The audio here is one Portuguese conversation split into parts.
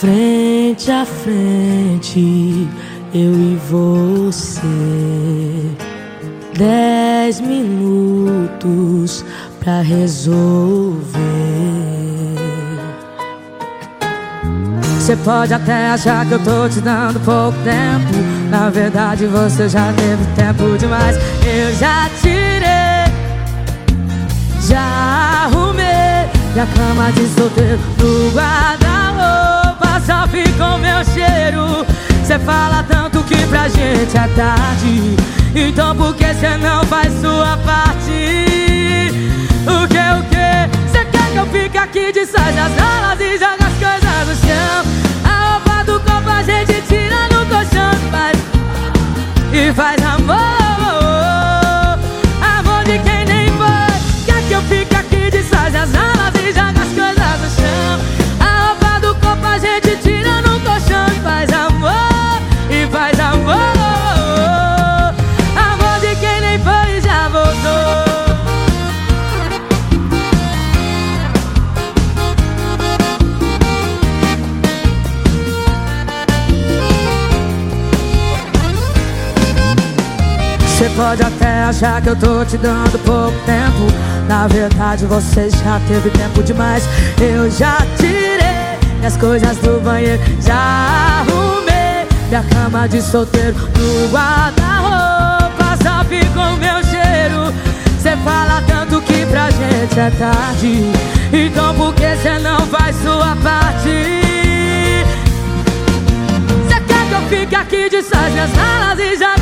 Frente a frente, eu e você. Dez minutos pra resolver. Você pode até achar que eu tô te dando pouco tempo. Na verdade, você já teve tempo demais. Eu já tirei, já arrumei minha cama de solteiro no guarda-roupa só com meu cheiro Cê fala tanto que pra gente é tarde Então por que cê não faz sua parte? O que, o que? Cê quer que eu fique aqui de saia nas alas e joga as coisas no chão A roupa do copo a gente tira no colchão e faz, e faz Você pode até achar que eu tô te dando pouco tempo. Na verdade você já teve tempo demais. Eu já tirei minhas coisas do banheiro Já arrumei minha cama de solteiro No guarda-roupa só ficou meu cheiro. Cê fala tanto que pra gente é tarde Então por que cê não faz sua parte? Cê quer que eu fique aqui de suas minhas malas e joga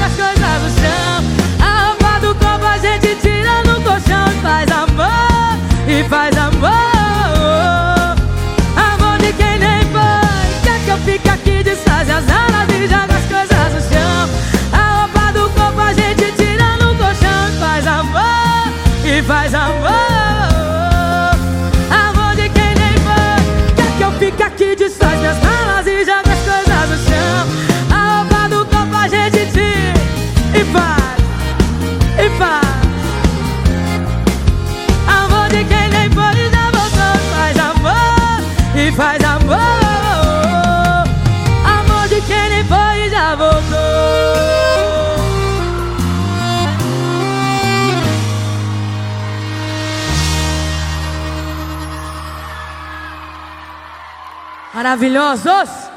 faz amor Amor de quem nem foi e já voltou Maravilhosos!